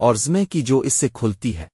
اور زمیں کی جو اس سے کھلتی ہے۔